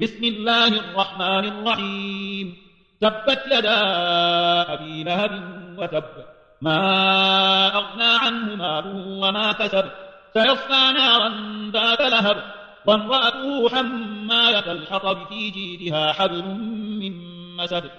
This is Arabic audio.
بسم الله الرحمن الرحيم. تبت يدا أبي لهب وتب. ما أغنى عنه ماله وما كسب. سيصلى نارا ذات لهب. وامرأته حمالة الحطب في جيدها حبل من مسد.